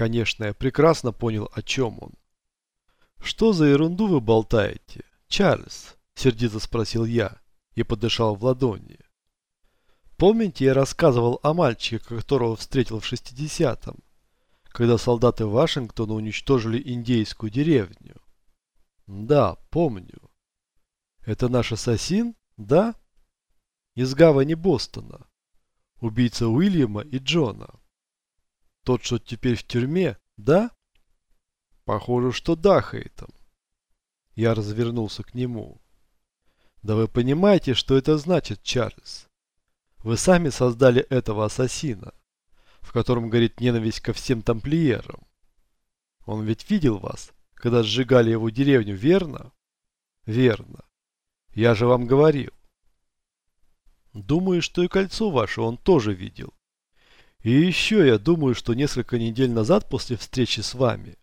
Конечно, я прекрасно понял, о чем он. «Что за ерунду вы болтаете, Чарльз?» – сердито спросил я и подышал в ладони. Помните, я рассказывал о мальчике, которого встретил в 60-м, когда солдаты Вашингтона уничтожили индейскую деревню? Да, помню. Это наш ассасин, да? Из гавани Бостона. Убийца Уильяма и Джона. Тот, что теперь в тюрьме, да? Похоже, что да, Хейтом. Я развернулся к нему. Да вы понимаете, что это значит, Чарльз? Вы сами создали этого ассасина, в котором горит ненависть ко всем тамплиерам. Он ведь видел вас, когда сжигали его деревню, верно? Верно. Я же вам говорил. Думаю, что и кольцо ваше он тоже видел. И еще я думаю, что несколько недель назад после встречи с вами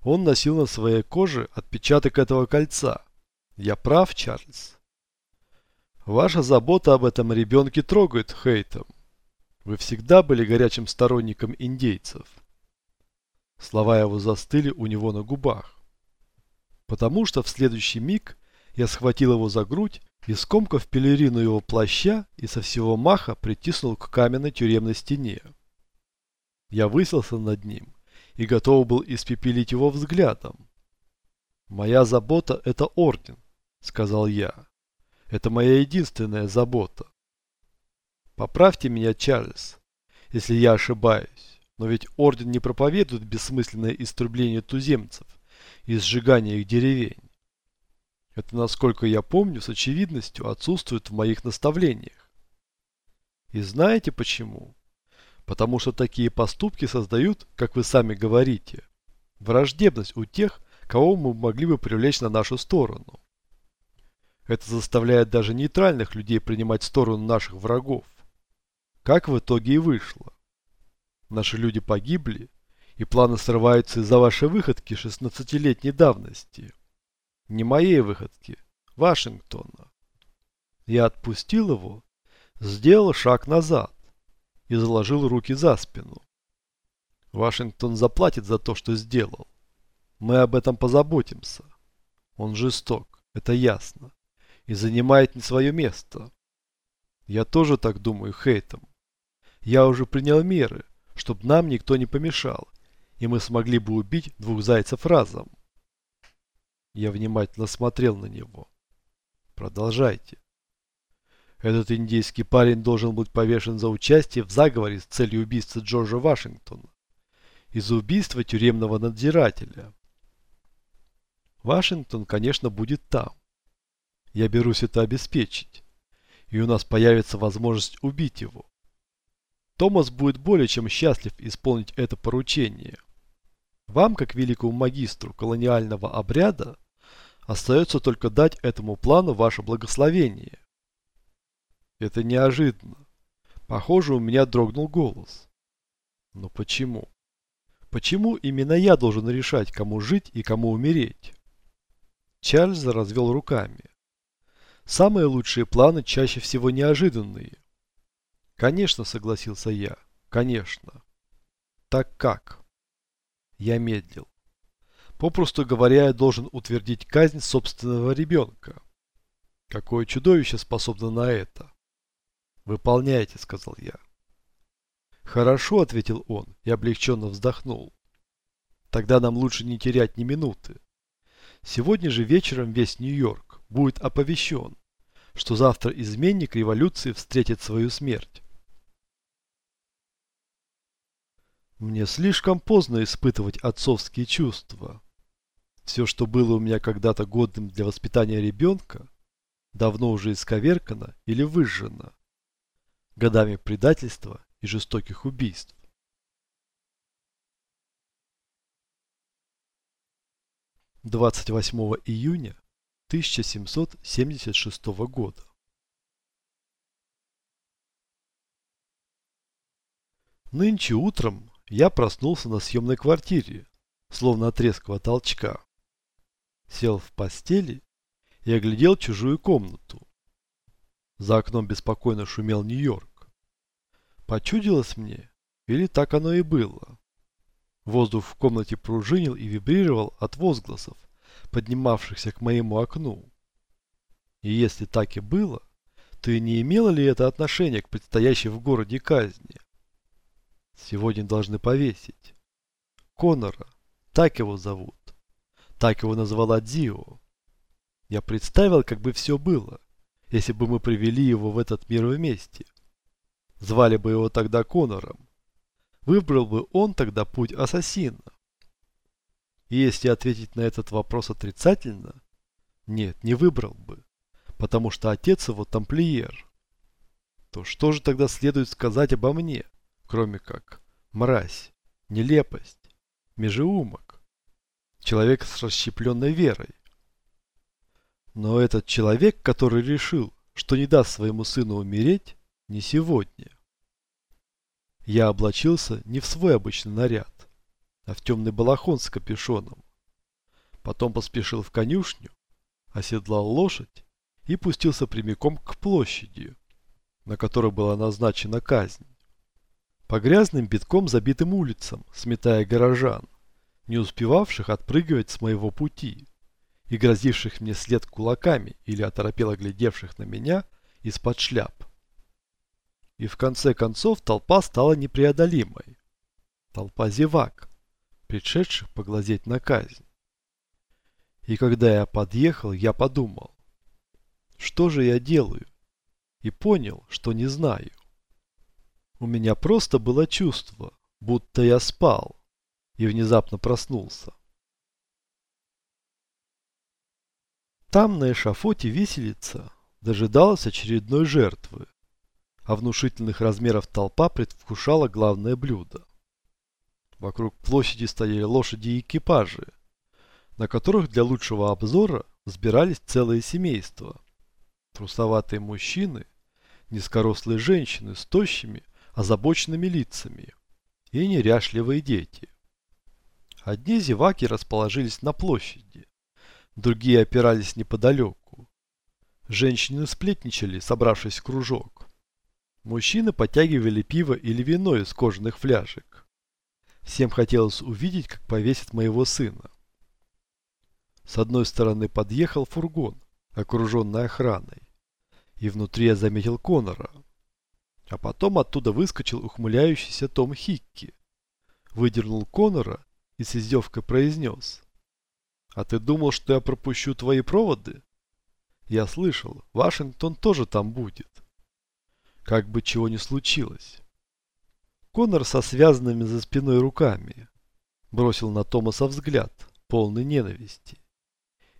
он носил на своей коже отпечаток этого кольца. Я прав, Чарльз? Ваша забота об этом ребенке трогает Хейтом. Вы всегда были горячим сторонником индейцев. Слова его застыли у него на губах. Потому что в следующий миг я схватил его за грудь и, скомкав пелерину его плаща, и со всего маха притиснул к каменной тюремной стене. Я выселся над ним и готов был испепелить его взглядом. «Моя забота – это орден», – сказал я. Это моя единственная забота. Поправьте меня, Чарльз, если я ошибаюсь, но ведь Орден не проповедует бессмысленное истребление туземцев и сжигание их деревень. Это, насколько я помню, с очевидностью отсутствует в моих наставлениях. И знаете почему? Потому что такие поступки создают, как вы сами говорите, враждебность у тех, кого мы могли бы привлечь на нашу сторону. Это заставляет даже нейтральных людей принимать сторону наших врагов. Как в итоге и вышло. Наши люди погибли, и планы срываются из-за вашей выходки 16-летней давности. Не моей выходки, Вашингтона. Я отпустил его, сделал шаг назад и заложил руки за спину. Вашингтон заплатит за то, что сделал. Мы об этом позаботимся. Он жесток, это ясно и занимает не свое место. Я тоже так думаю, Хейтом. Я уже принял меры, чтобы нам никто не помешал, и мы смогли бы убить двух зайцев разом. Я внимательно смотрел на него. Продолжайте. Этот индийский парень должен быть повешен за участие в заговоре с целью убийства Джорджа Вашингтона и за убийство тюремного надзирателя. Вашингтон, конечно, будет там. Я берусь это обеспечить. И у нас появится возможность убить его. Томас будет более чем счастлив исполнить это поручение. Вам, как великому магистру колониального обряда, остается только дать этому плану ваше благословение. Это неожиданно. Похоже, у меня дрогнул голос. Но почему? Почему именно я должен решать, кому жить и кому умереть? Чарльз развел руками. Самые лучшие планы чаще всего неожиданные. Конечно, согласился я. Конечно. Так как? Я медлил. Попросту говоря, я должен утвердить казнь собственного ребенка. Какое чудовище способно на это? Выполняйте, сказал я. Хорошо, ответил он и облегченно вздохнул. Тогда нам лучше не терять ни минуты. Сегодня же вечером весь Нью-Йорк будет оповещен, что завтра изменник революции встретит свою смерть. Мне слишком поздно испытывать отцовские чувства. Все, что было у меня когда-то годным для воспитания ребенка, давно уже исковеркано или выжжено годами предательства и жестоких убийств. 28 июня 1776 года. Нынче утром я проснулся на съемной квартире, словно от резкого толчка. Сел в постели и оглядел чужую комнату. За окном беспокойно шумел Нью-Йорк. Почудилось мне, или так оно и было? Воздух в комнате пружинил и вибрировал от возгласов, поднимавшихся к моему окну. И если так и было, то и не имело ли это отношение к предстоящей в городе казни? Сегодня должны повесить. Конора, так его зовут. Так его назвала Дио. Я представил, как бы все было, если бы мы привели его в этот мир вместе. Звали бы его тогда Конором. Выбрал бы он тогда путь ассасина. И если ответить на этот вопрос отрицательно, нет, не выбрал бы, потому что отец его тамплиер. То что же тогда следует сказать обо мне, кроме как мразь, нелепость, межеумок, человек с расщепленной верой? Но этот человек, который решил, что не даст своему сыну умереть, не сегодня. Я облачился не в свой обычный наряд, а в темный балахон с капюшоном. Потом поспешил в конюшню, оседлал лошадь и пустился прямиком к площади, на которой была назначена казнь. По грязным битком забитым улицам, сметая горожан, не успевавших отпрыгивать с моего пути и грозивших мне след кулаками или оторопело глядевших на меня из-под шляп. И в конце концов толпа стала непреодолимой. Толпа зевак, пришедших поглазеть на казнь. И когда я подъехал, я подумал, что же я делаю? И понял, что не знаю. У меня просто было чувство, будто я спал и внезапно проснулся. Там на эшафоте виселица дожидалась очередной жертвы а внушительных размеров толпа предвкушала главное блюдо. Вокруг площади стояли лошади и экипажи, на которых для лучшего обзора сбирались целые семейства. Трусоватые мужчины, низкорослые женщины с тощими, озабоченными лицами и неряшливые дети. Одни зеваки расположились на площади, другие опирались неподалеку. Женщины сплетничали, собравшись в кружок. Мужчины подтягивали пиво или вино из кожаных фляжек. Всем хотелось увидеть, как повесят моего сына. С одной стороны подъехал фургон, окруженный охраной. И внутри я заметил Конора. А потом оттуда выскочил ухмыляющийся Том Хикки. Выдернул Конора и с издевкой произнес. «А ты думал, что я пропущу твои проводы?» «Я слышал, Вашингтон тоже там будет как бы чего ни случилось. Конор со связанными за спиной руками бросил на Томаса взгляд, полный ненависти.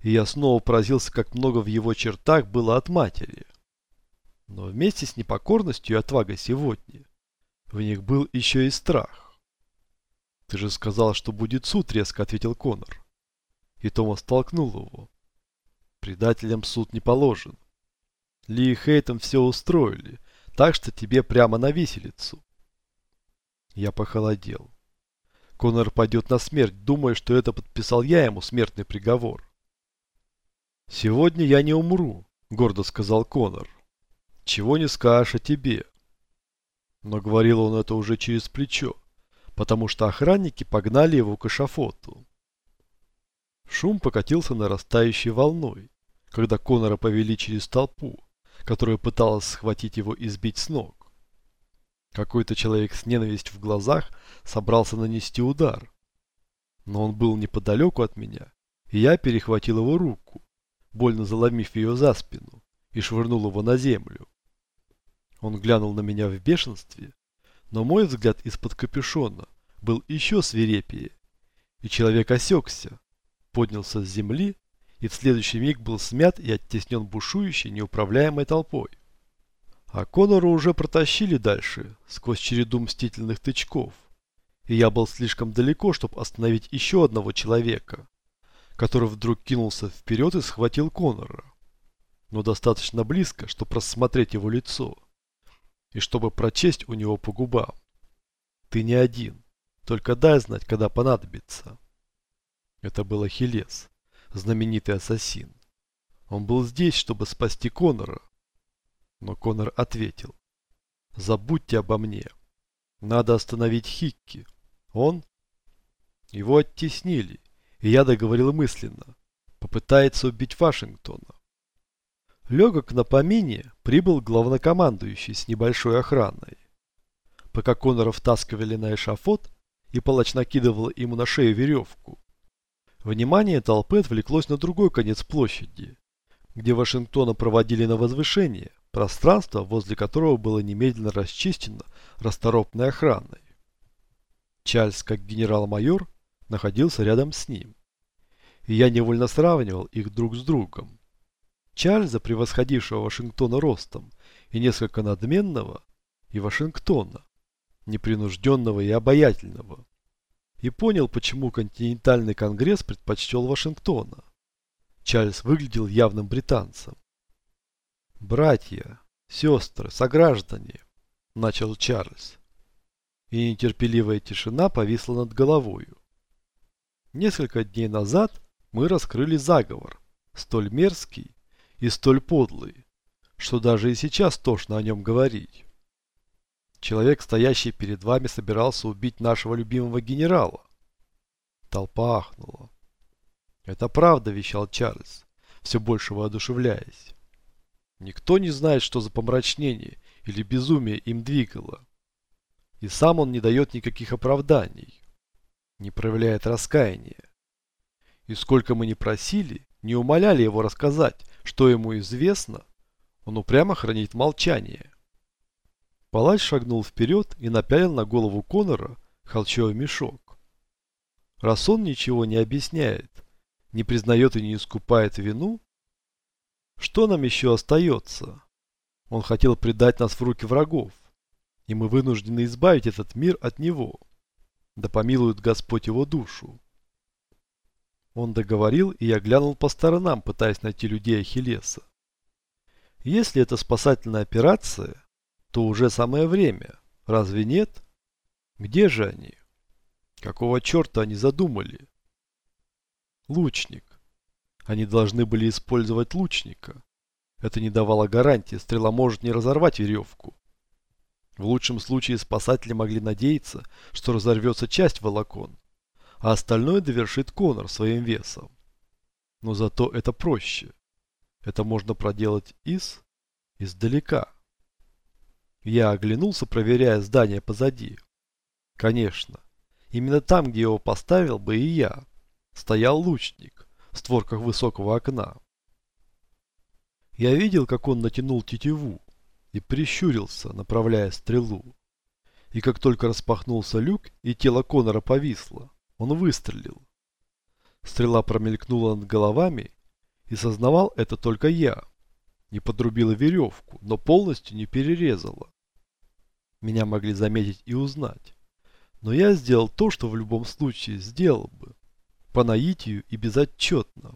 И я снова поразился, как много в его чертах было от матери. Но вместе с непокорностью и отвагой сегодня в них был еще и страх. «Ты же сказал, что будет суд», — резко ответил Конор. И Томас толкнул его. «Предателям суд не положен. Ли и Хейтом все устроили, так что тебе прямо на виселицу. Я похолодел. Конор пойдет на смерть, думая, что это подписал я ему смертный приговор. «Сегодня я не умру», — гордо сказал Конор. «Чего не скажешь о тебе». Но говорил он это уже через плечо, потому что охранники погнали его к эшафоту. Шум покатился нарастающей волной, когда Конора повели через толпу, которая пыталась схватить его и сбить с ног. Какой-то человек с ненавистью в глазах собрался нанести удар. Но он был неподалеку от меня, и я перехватил его руку, больно заломив ее за спину, и швырнул его на землю. Он глянул на меня в бешенстве, но мой взгляд из-под капюшона был еще свирепее, и человек осекся, поднялся с земли и в следующий миг был смят и оттеснен бушующей, неуправляемой толпой. А Конора уже протащили дальше, сквозь череду мстительных тычков. И я был слишком далеко, чтобы остановить еще одного человека, который вдруг кинулся вперед и схватил Конора. Но достаточно близко, чтобы рассмотреть его лицо. И чтобы прочесть у него по губам. Ты не один. Только дай знать, когда понадобится. Это был Ахиллес знаменитый ассасин. Он был здесь, чтобы спасти Конора. Но Конор ответил. Забудьте обо мне. Надо остановить Хикки. Он? Его оттеснили, и я договорил мысленно. Попытается убить Вашингтона. Легок на помине прибыл главнокомандующий с небольшой охраной. Пока Конора втаскивали на эшафот, и палач накидывал ему на шею веревку, внимание толпы отвлеклось на другой конец площади, где Вашингтона проводили на возвышение, пространство, возле которого было немедленно расчищено расторопной охраной. Чарльз, как генерал-майор, находился рядом с ним. И я невольно сравнивал их друг с другом. Чарльза, превосходившего Вашингтона ростом, и несколько надменного, и Вашингтона, непринужденного и обаятельного. И понял, почему континентальный конгресс предпочтел Вашингтона. Чарльз выглядел явным британцем. «Братья, сестры, сограждане», – начал Чарльз. И нетерпеливая тишина повисла над головою. Несколько дней назад мы раскрыли заговор, столь мерзкий и столь подлый, что даже и сейчас тошно о нем говорить. Человек, стоящий перед вами, собирался убить нашего любимого генерала. Толпа ахнула. «Это правда», – вещал Чарльз, все больше воодушевляясь. Никто не знает, что за помрачнение или безумие им двигало. И сам он не дает никаких оправданий, не проявляет раскаяния. И сколько мы не просили, не умоляли его рассказать, что ему известно, он упрямо хранит молчание. Палач шагнул вперед и напялил на голову Конора холчевый мешок. Раз он ничего не объясняет, не признает и не искупает вину, что нам еще остается? Он хотел предать нас в руки врагов, и мы вынуждены избавить этот мир от него. Да помилует Господь его душу. Он договорил, и я глянул по сторонам, пытаясь найти людей Ахиллеса. Если это спасательная операция, то уже самое время. Разве нет? Где же они? Какого черта они задумали? Лучник. Они должны были использовать лучника. Это не давало гарантии, стрела может не разорвать веревку. В лучшем случае спасатели могли надеяться, что разорвется часть волокон, а остальное довершит Конор своим весом. Но зато это проще. Это можно проделать из... издалека. Я оглянулся, проверяя здание позади. Конечно, именно там, где его поставил бы и я, стоял лучник в створках высокого окна. Я видел, как он натянул тетиву и прищурился, направляя стрелу. И как только распахнулся люк и тело Конора повисло, он выстрелил. Стрела промелькнула над головами, и сознавал это только я. Не подрубила веревку, но полностью не перерезала. Меня могли заметить и узнать. Но я сделал то, что в любом случае сделал бы по наитию и безотчетно.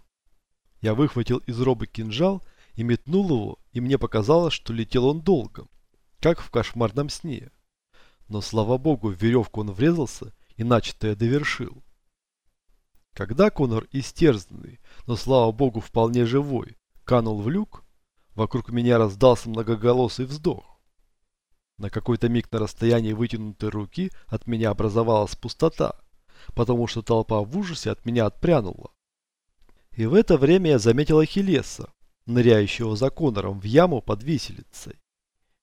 Я выхватил из робы кинжал и метнул его, и мне показалось, что летел он долго, как в кошмарном сне. Но, слава богу, в веревку он врезался и начатое довершил. Когда Конор, истерзанный, но, слава богу, вполне живой, канул в люк, вокруг меня раздался многоголосый вздох. На какой-то миг на расстоянии вытянутой руки от меня образовалась пустота потому что толпа в ужасе от меня отпрянула. И в это время я заметил Ахиллеса, ныряющего за Конором в яму под виселицей.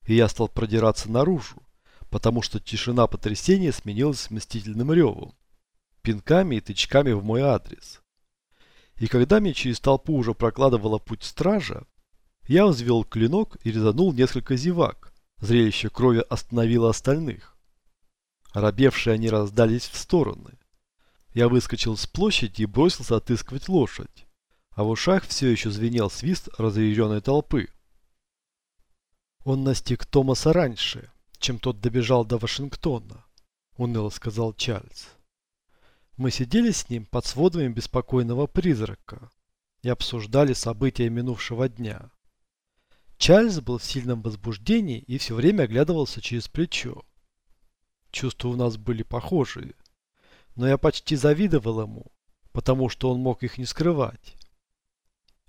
И я стал продираться наружу, потому что тишина потрясения сменилась мстительным ревом, пинками и тычками в мой адрес. И когда мне через толпу уже прокладывала путь стража, я взвел клинок и резанул несколько зевак. Зрелище крови остановило остальных. Оробевшие они раздались в стороны. Я выскочил с площади и бросился отыскивать лошадь. А в ушах все еще звенел свист разъяренной толпы. Он настиг Томаса раньше, чем тот добежал до Вашингтона, уныло сказал Чарльз. Мы сидели с ним под сводами беспокойного призрака и обсуждали события минувшего дня. Чарльз был в сильном возбуждении и все время оглядывался через плечо. Чувства у нас были похожие но я почти завидовал ему, потому что он мог их не скрывать.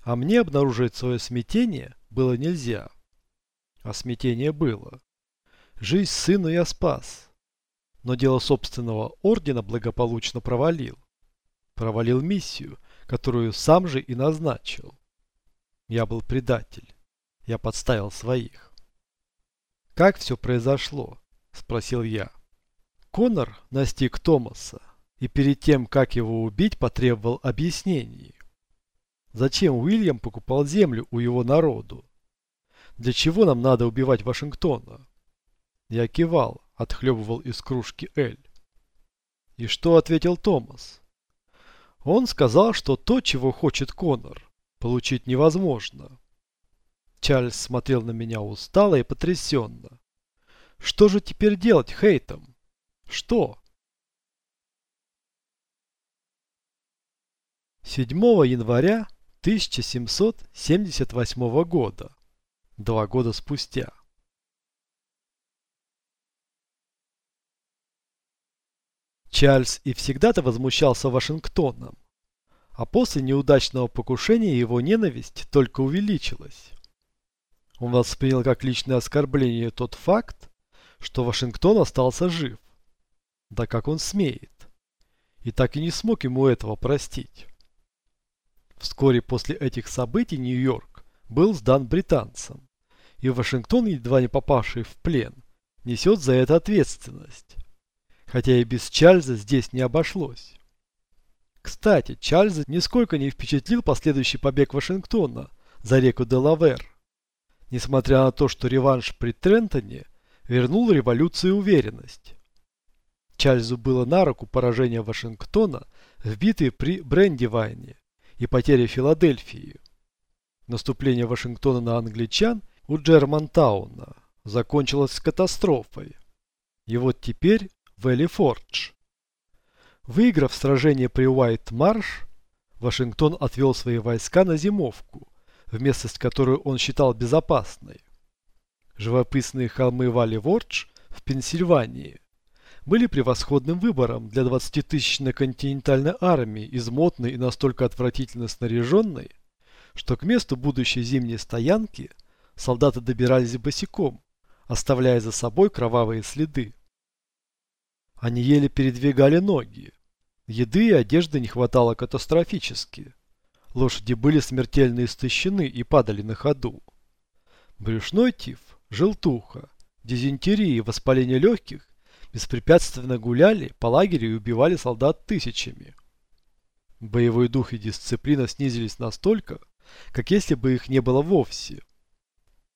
А мне обнаружить свое смятение было нельзя. А смятение было. Жизнь сыну я спас. но дело собственного ордена благополучно провалил. Провалил миссию, которую сам же и назначил. Я был предатель. Я подставил своих. «Как все произошло?» – спросил я. Конор настиг Томаса и перед тем, как его убить, потребовал объяснений. Зачем Уильям покупал землю у его народу? Для чего нам надо убивать Вашингтона? Я кивал, отхлебывал из кружки Эль. И что ответил Томас? Он сказал, что то, чего хочет Конор, получить невозможно. Чарльз смотрел на меня устало и потрясенно. Что же теперь делать Хейтом? Что? 7 января 1778 года. Два года спустя. Чарльз и всегда-то возмущался Вашингтоном, а после неудачного покушения его ненависть только увеличилась. Он воспринял как личное оскорбление тот факт, что Вашингтон остался жив. Да как он смеет. И так и не смог ему этого простить. Вскоре после этих событий Нью-Йорк был сдан британцам, и Вашингтон, едва не попавший в плен, несет за это ответственность. Хотя и без Чарльза здесь не обошлось. Кстати, Чарльза нисколько не впечатлил последующий побег Вашингтона за реку Делавер. Несмотря на то, что реванш при Трентоне вернул революции уверенность. Чарльзу было на руку поражение Вашингтона в битве при Брендивайне и потеря Филадельфии. Наступление Вашингтона на англичан у Джермантауна закончилось катастрофой. И вот теперь Вэлли Фордж. Выиграв сражение при Уайт-Марш, Вашингтон отвел свои войска на зимовку, в местность, которую он считал безопасной. Живописные холмы Валли-Вордж в Пенсильвании были превосходным выбором для 20-тысячной континентальной армии, измотной и настолько отвратительно снаряженной, что к месту будущей зимней стоянки солдаты добирались босиком, оставляя за собой кровавые следы. Они еле передвигали ноги. Еды и одежды не хватало катастрофически. Лошади были смертельно истощены и падали на ходу. Брюшной тиф, желтуха, дизентерия и воспаление легких беспрепятственно гуляли по лагерю и убивали солдат тысячами. Боевой дух и дисциплина снизились настолько, как если бы их не было вовсе.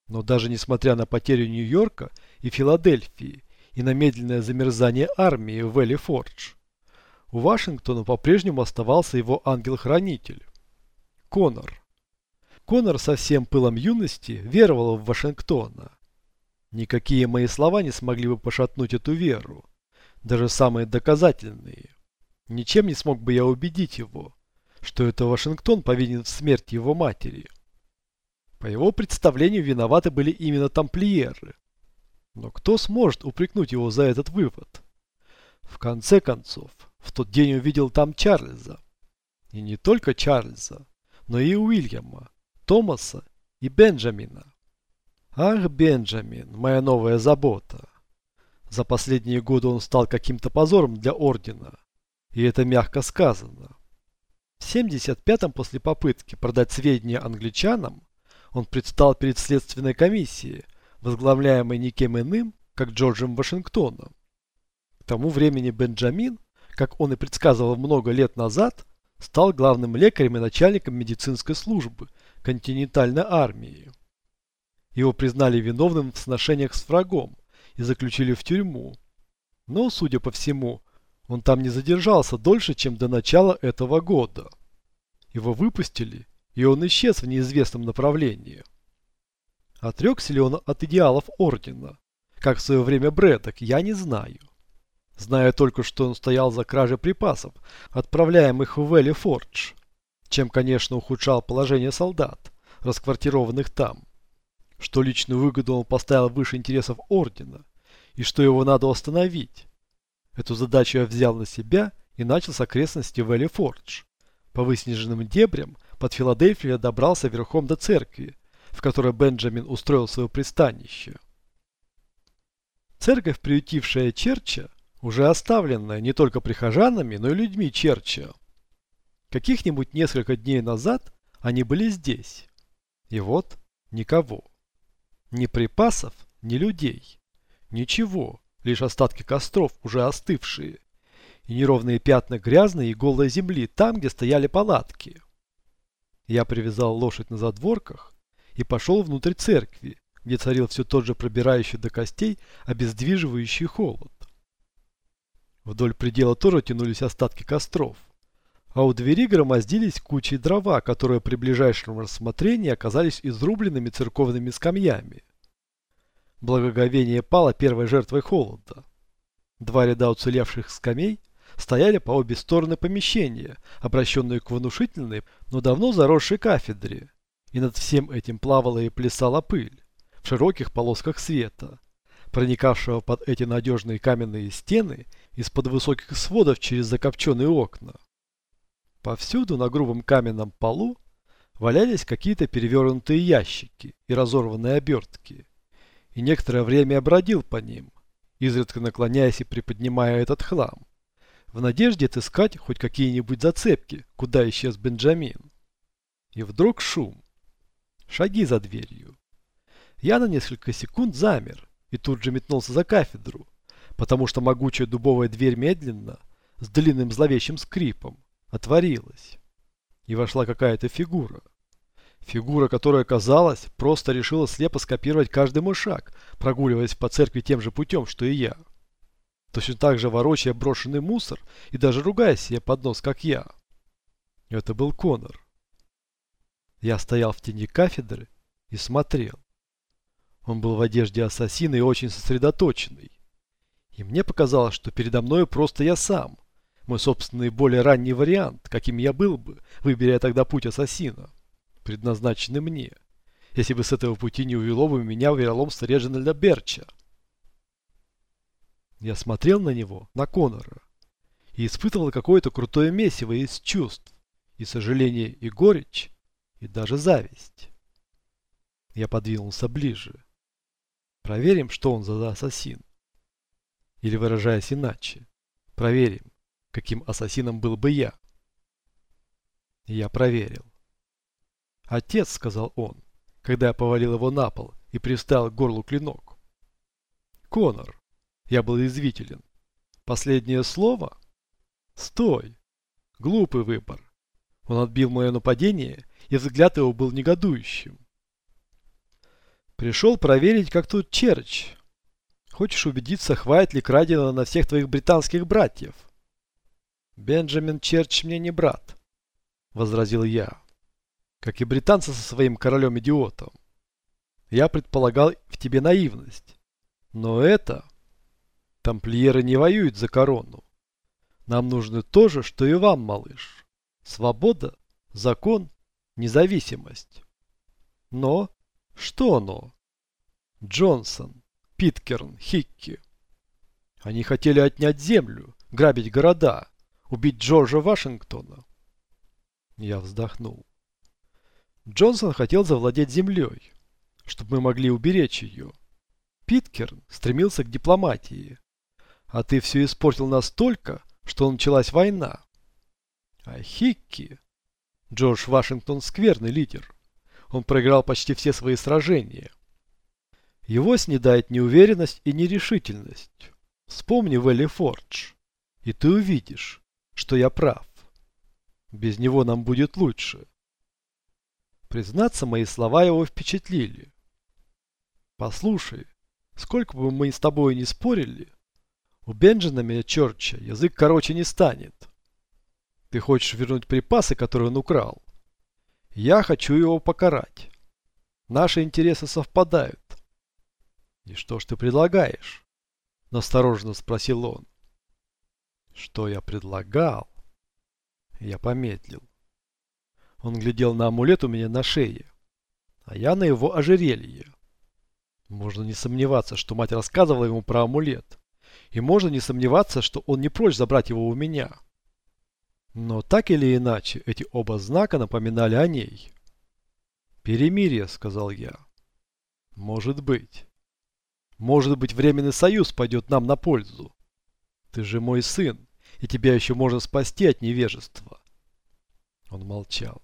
Но даже несмотря на потерю Нью-Йорка и Филадельфии и на медленное замерзание армии в Элли Фордж, у Вашингтона по-прежнему оставался его ангел-хранитель – Конор. Конор со всем пылом юности веровал в Вашингтона Никакие мои слова не смогли бы пошатнуть эту веру, даже самые доказательные. Ничем не смог бы я убедить его, что это Вашингтон повинен в смерти его матери. По его представлению виноваты были именно тамплиеры. Но кто сможет упрекнуть его за этот вывод? В конце концов, в тот день увидел там Чарльза. И не только Чарльза, но и Уильяма, Томаса и Бенджамина. Ах, Бенджамин, моя новая забота. За последние годы он стал каким-то позором для Ордена. И это мягко сказано. В 75-м после попытки продать сведения англичанам, он предстал перед следственной комиссией, возглавляемой никем иным, как Джорджем Вашингтоном. К тому времени Бенджамин, как он и предсказывал много лет назад, стал главным лекарем и начальником медицинской службы континентальной армии. Его признали виновным в сношениях с врагом и заключили в тюрьму. Но, судя по всему, он там не задержался дольше, чем до начала этого года. Его выпустили, и он исчез в неизвестном направлении. Отрекся ли он от идеалов Ордена, как в свое время Брэдок, я не знаю. Знаю только, что он стоял за кражей припасов, отправляемых в Вэлли Фордж, чем, конечно, ухудшал положение солдат, расквартированных там что личную выгоду он поставил выше интересов Ордена, и что его надо остановить. Эту задачу я взял на себя и начал с окрестности Вэлли Фордж. По выснеженным дебрям под Филадельфией я добрался верхом до церкви, в которой Бенджамин устроил свое пристанище. Церковь, приютившая Черча, уже оставленное не только прихожанами, но и людьми Черча. Каких-нибудь несколько дней назад они были здесь. И вот никого. Ни припасов, ни людей. Ничего, лишь остатки костров, уже остывшие. И неровные пятна грязной и голой земли там, где стояли палатки. Я привязал лошадь на задворках и пошел внутрь церкви, где царил все тот же пробирающий до костей обездвиживающий холод. Вдоль предела тоже тянулись остатки костров, а у двери громоздились кучи дрова, которые при ближайшем рассмотрении оказались изрубленными церковными скамьями. Благоговение пало первой жертвой холода. Два ряда уцелевших скамей стояли по обе стороны помещения, обращенные к внушительной, но давно заросшей кафедре, и над всем этим плавала и плясала пыль в широких полосках света, проникавшего под эти надежные каменные стены из-под высоких сводов через закопченные окна. Повсюду на грубом каменном полу валялись какие-то перевернутые ящики и разорванные обертки, и некоторое время обродил по ним, изредка наклоняясь и приподнимая этот хлам, в надежде отыскать хоть какие-нибудь зацепки, куда исчез Бенджамин. И вдруг шум. Шаги за дверью. Я на несколько секунд замер и тут же метнулся за кафедру, потому что могучая дубовая дверь медленно, с длинным зловещим скрипом, отворилась. И вошла какая-то фигура. Фигура, которая, казалось, просто решила слепо скопировать каждый мой шаг, прогуливаясь по церкви тем же путем, что и я. Точно так же ворочая брошенный мусор и даже ругая себе под нос, как я. Это был Конор. Я стоял в тени кафедры и смотрел. Он был в одежде ассасина и очень сосредоточенный. И мне показалось, что передо мной просто я сам. Мой собственный более ранний вариант, каким я был бы, выберя тогда путь ассасина, предназначенный мне, если бы с этого пути не увело бы меня вероломство Реджинальда Берча. Я смотрел на него, на Конора, и испытывал какое-то крутое месиво из чувств, и сожаление, и горечь, и даже зависть. Я подвинулся ближе. Проверим, что он за ассасин. Или выражаясь иначе, проверим, каким ассасином был бы я. Я проверил. «Отец», — сказал он, когда я повалил его на пол и приставил к горлу клинок. «Конор, я был извителен. Последнее слово? Стой! Глупый выбор. Он отбил мое нападение и взгляд его был негодующим. Пришел проверить, как тут Черч. Хочешь убедиться, хватит ли краденого на всех твоих британских братьев? Бенджамин Черч мне не брат, возразил я. Как и британцы со своим королем-идиотом. Я предполагал в тебе наивность. Но это... Тамплиеры не воюют за корону. Нам нужно то же, что и вам, малыш. Свобода, закон независимость. Но, что но? Джонсон, Питкерн, Хикки. Они хотели отнять землю, грабить города, убить Джорджа Вашингтона. Я вздохнул. Джонсон хотел завладеть землей, чтобы мы могли уберечь ее. Питкерн стремился к дипломатии. А ты все испортил настолько, что началась война. А Хикки Джордж Вашингтон скверный лидер. Он проиграл почти все свои сражения. Его снедает неуверенность и нерешительность. Вспомни Вэлли Фордж, и ты увидишь, что я прав. Без него нам будет лучше. Признаться, мои слова его впечатлили. Послушай, сколько бы мы с тобой ни спорили, у Бенджамина Чорча язык короче не станет. Ты хочешь вернуть припасы, которые он украл? Я хочу его покарать. Наши интересы совпадают. И что ж ты предлагаешь? Настороженно спросил он. Что я предлагал? Я помедлил. Он глядел на амулет у меня на шее, а я на его ожерелье. Можно не сомневаться, что мать рассказывала ему про амулет. И можно не сомневаться, что он не прочь забрать его у меня. Но так или иначе, эти оба знака напоминали о ней. «Перемирие», — сказал я. «Может быть. Может быть, Временный Союз пойдет нам на пользу. Ты же мой сын, и тебя еще можно спасти от невежества. Он молчал.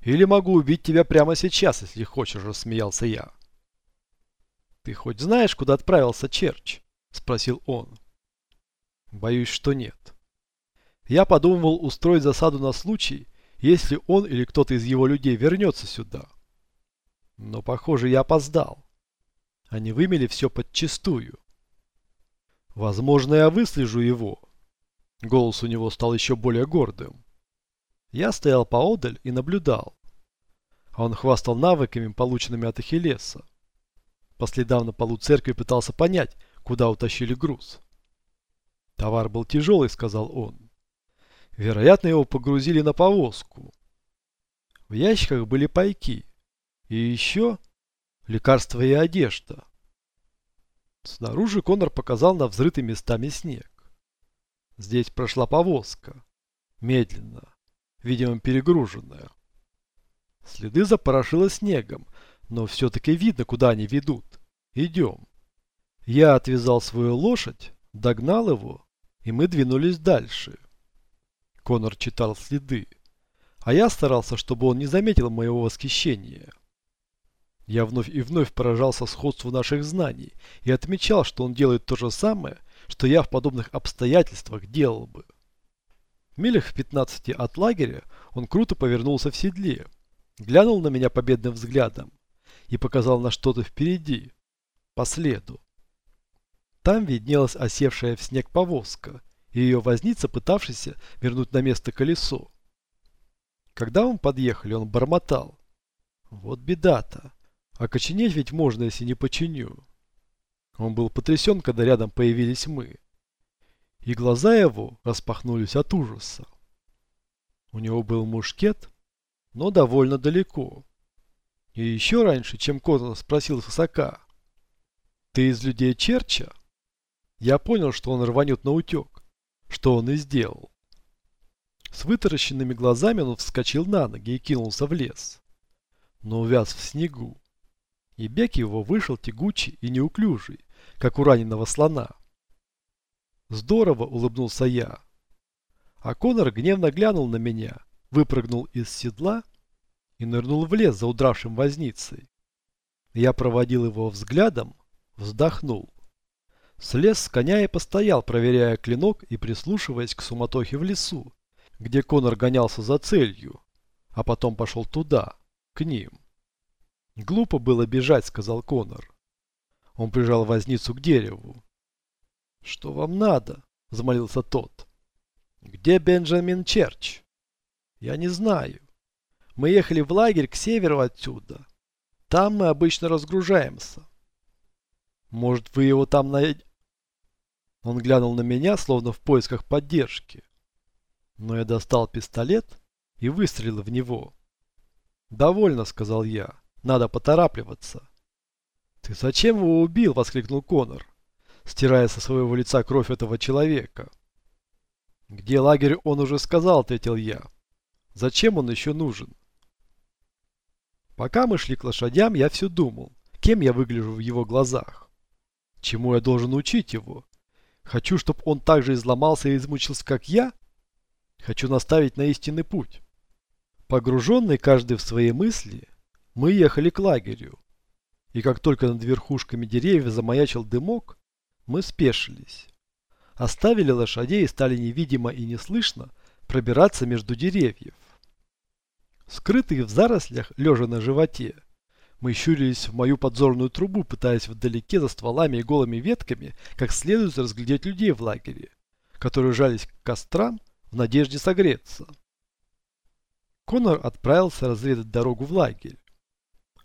Или могу убить тебя прямо сейчас, если хочешь, рассмеялся я. Ты хоть знаешь, куда отправился Черч? Спросил он. Боюсь, что нет. Я подумывал устроить засаду на случай, если он или кто-то из его людей вернется сюда. Но, похоже, я опоздал. Они вымели все подчистую. Возможно, я выслежу его. Голос у него стал еще более гордым. Я стоял поодаль и наблюдал. А он хвастал навыками, полученными от Ахиллеса. По следам на полу церкви пытался понять, куда утащили груз. Товар был тяжелый, сказал он. Вероятно, его погрузили на повозку. В ящиках были пайки. И еще лекарства и одежда. Снаружи Конор показал на взрытый местами снег. Здесь прошла повозка. Медленно. Видимо, перегруженная. Следы запорошило снегом, но все-таки видно, куда они ведут. Идем. Я отвязал свою лошадь, догнал его, и мы двинулись дальше. Конор читал следы, а я старался, чтобы он не заметил моего восхищения. Я вновь и вновь поражался сходству наших знаний и отмечал, что он делает то же самое, что я в подобных обстоятельствах делал бы. В милях в 15 от лагеря он круто повернулся в седле, глянул на меня победным взглядом и показал на что-то впереди, по следу. Там виднелась осевшая в снег повозка и ее возница, пытавшийся вернуть на место колесо. Когда он подъехали, он бормотал. Вот беда-то. Окоченеть ведь можно, если не починю. Он был потрясен, когда рядом появились мы. И глаза его распахнулись от ужаса. У него был мушкет, но довольно далеко. И еще раньше, чем Коза спросил высока. «Ты из людей Черча?» Я понял, что он рванет на утек, что он и сделал. С вытаращенными глазами он вскочил на ноги и кинулся в лес. Но увяз в снегу и бег его вышел тягучий и неуклюжий, как у раненого слона. Здорово, улыбнулся я. А Конор гневно глянул на меня, выпрыгнул из седла и нырнул в лес за удравшим возницей. Я проводил его взглядом, вздохнул. Слез с коня и постоял, проверяя клинок и прислушиваясь к суматохе в лесу, где Конор гонялся за целью, а потом пошел туда, к ним. «Глупо было бежать», — сказал Конор. Он прижал возницу к дереву. «Что вам надо?» — взмолился тот. «Где Бенджамин Черч?» «Я не знаю. Мы ехали в лагерь к северу отсюда. Там мы обычно разгружаемся». «Может, вы его там найдете?» Он глянул на меня, словно в поисках поддержки. Но я достал пистолет и выстрелил в него. «Довольно», — сказал я. Надо поторапливаться. «Ты зачем его убил?» – воскликнул Конор, стирая со своего лица кровь этого человека. «Где лагерь, он уже сказал», – ответил я. «Зачем он еще нужен?» Пока мы шли к лошадям, я все думал, кем я выгляжу в его глазах. Чему я должен учить его? Хочу, чтобы он так же изломался и измучился, как я? Хочу наставить на истинный путь. Погруженный каждый в свои мысли, мы ехали к лагерю. И как только над верхушками деревьев замаячил дымок, мы спешились. Оставили лошадей и стали невидимо и неслышно пробираться между деревьев. Скрытые в зарослях, лежа на животе, мы щурились в мою подзорную трубу, пытаясь вдалеке за стволами и голыми ветками как следует разглядеть людей в лагере, которые жались к кострам в надежде согреться. Конор отправился разведать дорогу в лагерь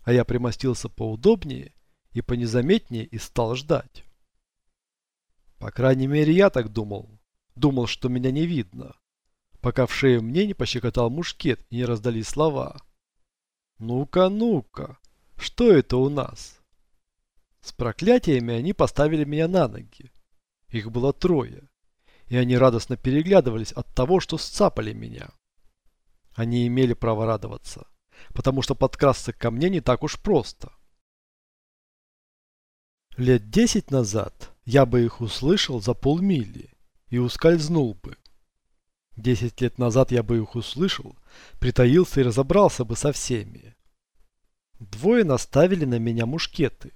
а я примостился поудобнее и понезаметнее и стал ждать. По крайней мере, я так думал. Думал, что меня не видно, пока в шею мне не пощекотал мушкет и не раздались слова. «Ну-ка, ну-ка, что это у нас?» С проклятиями они поставили меня на ноги. Их было трое, и они радостно переглядывались от того, что сцапали меня. Они имели право радоваться потому что подкрасться ко мне не так уж просто. Лет десять назад я бы их услышал за полмили и ускользнул бы. Десять лет назад я бы их услышал, притаился и разобрался бы со всеми. Двое наставили на меня мушкеты,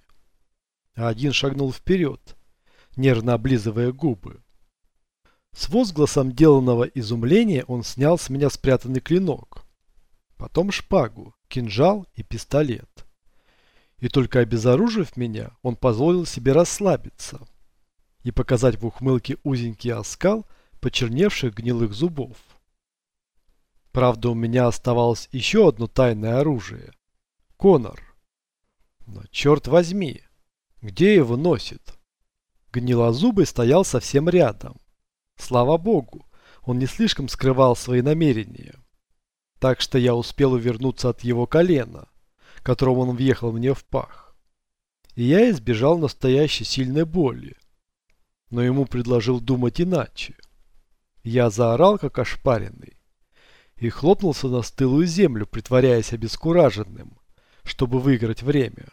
а один шагнул вперед, нервно облизывая губы. С возгласом деланного изумления он снял с меня спрятанный клинок, потом шпагу, кинжал и пистолет. И только обезоружив меня, он позволил себе расслабиться и показать в ухмылке узенький оскал почерневших гнилых зубов. Правда, у меня оставалось еще одно тайное оружие – Конор. Но черт возьми, где его носит? Гнилозубый стоял совсем рядом. Слава богу, он не слишком скрывал свои намерения. Так что я успел увернуться от его колена, которым он въехал мне в пах. И я избежал настоящей сильной боли. Но ему предложил думать иначе. Я заорал, как ошпаренный, и хлопнулся на стылую землю, притворяясь обескураженным, чтобы выиграть время.